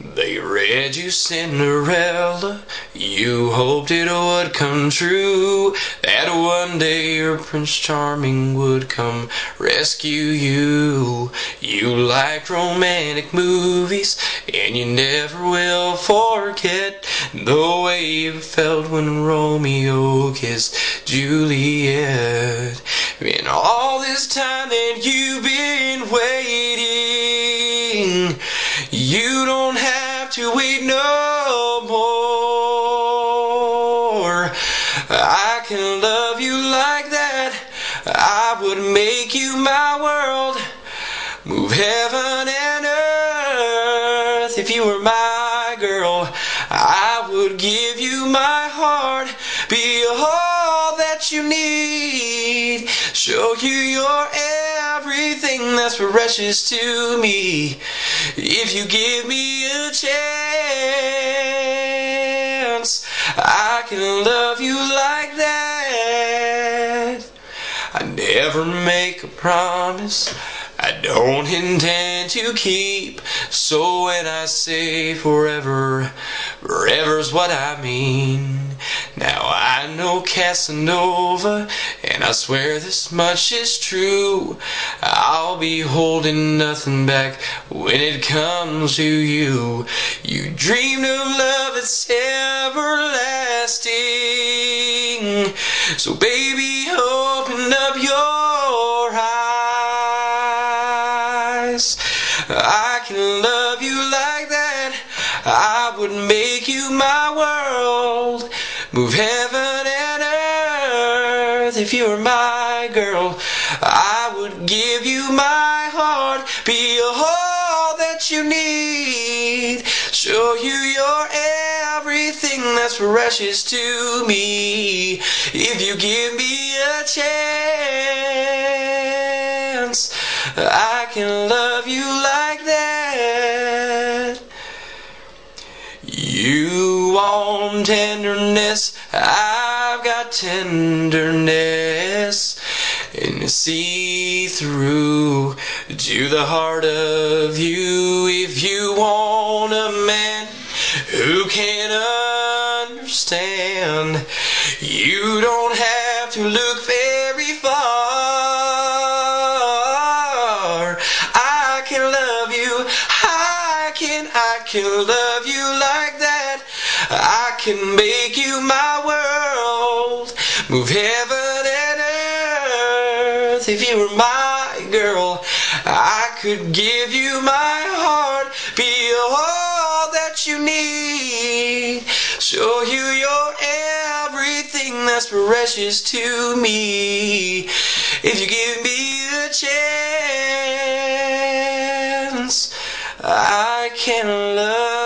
They read you Cinderella. You hoped it would come true. That one day your Prince Charming would come rescue you. You liked romantic movies, and you never will forget the way you felt when Romeo kissed Juliet. In all this time that you've been waiting, don't have to wait no more. I can love you like that. I would make you my world. Move heaven and earth if you were my girl. I would give you my heart, be all that you need, show you your everything that's precious to me. If you give me a chance, I can love you like that. I never make a promise I don't intend to keep. So when I say forever, forever's what I mean. Now I know Casanova, and I swear this much is true. I'll be holding nothing back when it comes to you. You dreamed of love that's everlasting. So baby, open up your eyes. I can love you like that. I would make you my world. Move heaven and earth if you were my girl. I would give you my heart, be all that you need. Show you your everything that's precious to me. If you give me a chance, I can love you like that. You want tenderness, I've got tenderness. And see through to the heart of you if you want a man who can understand. You don't have to look very far. I can love you. I can, I can love you like. I can make you my world. Move heaven and earth if you were my girl. I could give you my heart, be all that you need. Show you your everything that's precious to me. If you give me a chance, I can love.